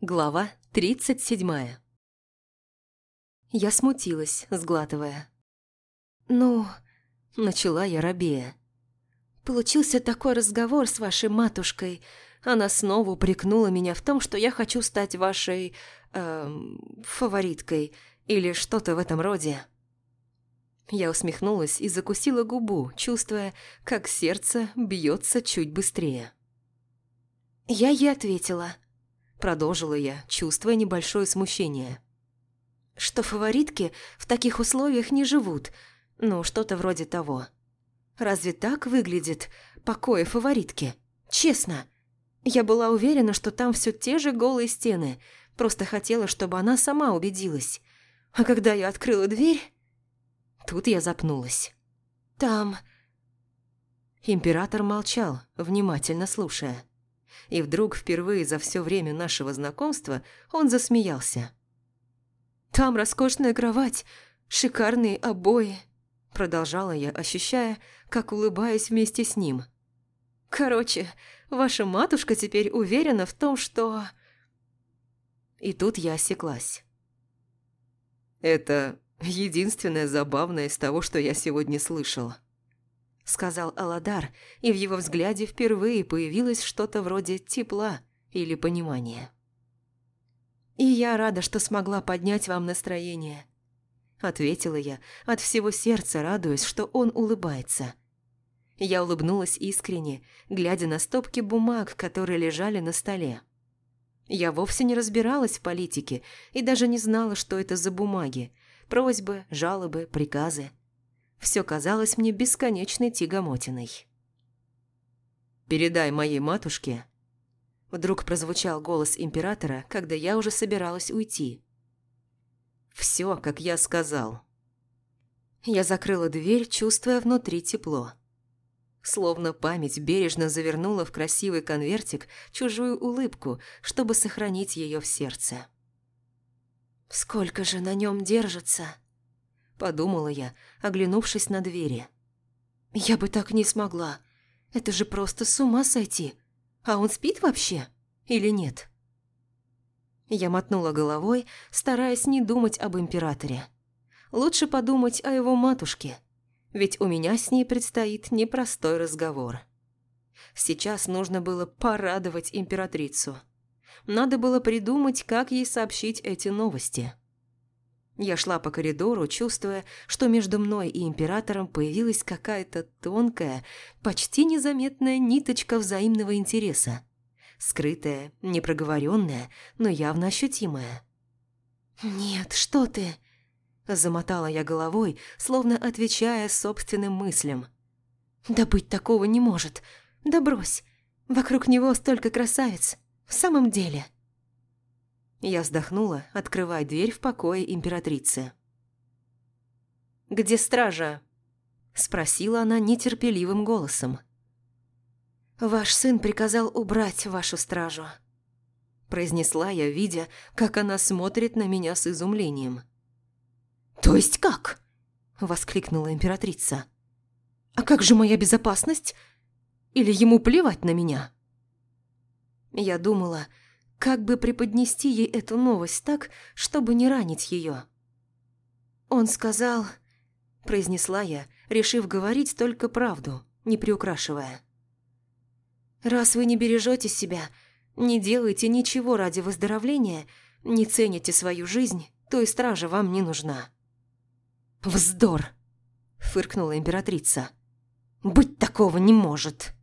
Глава тридцать седьмая Я смутилась, сглатывая. «Ну...» – начала я рабея. «Получился такой разговор с вашей матушкой. Она снова упрекнула меня в том, что я хочу стать вашей... Эм, фавориткой или что-то в этом роде». Я усмехнулась и закусила губу, чувствуя, как сердце бьется чуть быстрее. Я ей ответила – Продолжила я, чувствуя небольшое смущение. Что фаворитки в таких условиях не живут. Ну, что-то вроде того. Разве так выглядит покои фаворитки? Честно. Я была уверена, что там все те же голые стены. Просто хотела, чтобы она сама убедилась. А когда я открыла дверь... Тут я запнулась. Там... Император молчал, внимательно слушая и вдруг впервые за все время нашего знакомства он засмеялся. «Там роскошная кровать, шикарные обои», – продолжала я, ощущая, как улыбаюсь вместе с ним. «Короче, ваша матушка теперь уверена в том, что...» И тут я осеклась. «Это единственное забавное из того, что я сегодня слышал», сказал Аладар, и в его взгляде впервые появилось что-то вроде тепла или понимания. «И я рада, что смогла поднять вам настроение», – ответила я, от всего сердца радуясь, что он улыбается. Я улыбнулась искренне, глядя на стопки бумаг, которые лежали на столе. Я вовсе не разбиралась в политике и даже не знала, что это за бумаги, просьбы, жалобы, приказы. Все казалось мне бесконечной тягомотиной. «Передай моей матушке...» Вдруг прозвучал голос императора, когда я уже собиралась уйти. «Все, как я сказал». Я закрыла дверь, чувствуя внутри тепло. Словно память бережно завернула в красивый конвертик чужую улыбку, чтобы сохранить ее в сердце. «Сколько же на нем держится?» Подумала я, оглянувшись на двери. Я бы так не смогла. Это же просто с ума сойти. А он спит вообще? Или нет? Я мотнула головой, стараясь не думать об императоре. Лучше подумать о его матушке, ведь у меня с ней предстоит непростой разговор. Сейчас нужно было порадовать императрицу. Надо было придумать, как ей сообщить эти новости. Я шла по коридору, чувствуя, что между мной и императором появилась какая-то тонкая, почти незаметная ниточка взаимного интереса. Скрытая, непроговоренная, но явно ощутимая. «Нет, что ты!» Замотала я головой, словно отвечая собственным мыслям. «Да быть такого не может! Да брось! Вокруг него столько красавиц! В самом деле!» Я вздохнула, открывая дверь в покое императрицы. «Где стража?» – спросила она нетерпеливым голосом. «Ваш сын приказал убрать вашу стражу», – произнесла я, видя, как она смотрит на меня с изумлением. «То есть как?» – воскликнула императрица. «А как же моя безопасность? Или ему плевать на меня?» Я думала, как бы преподнести ей эту новость так, чтобы не ранить ее? «Он сказал...» – произнесла я, решив говорить только правду, не приукрашивая. «Раз вы не бережете себя, не делаете ничего ради выздоровления, не цените свою жизнь, то и стража вам не нужна». «Вздор!» – фыркнула императрица. «Быть такого не может!»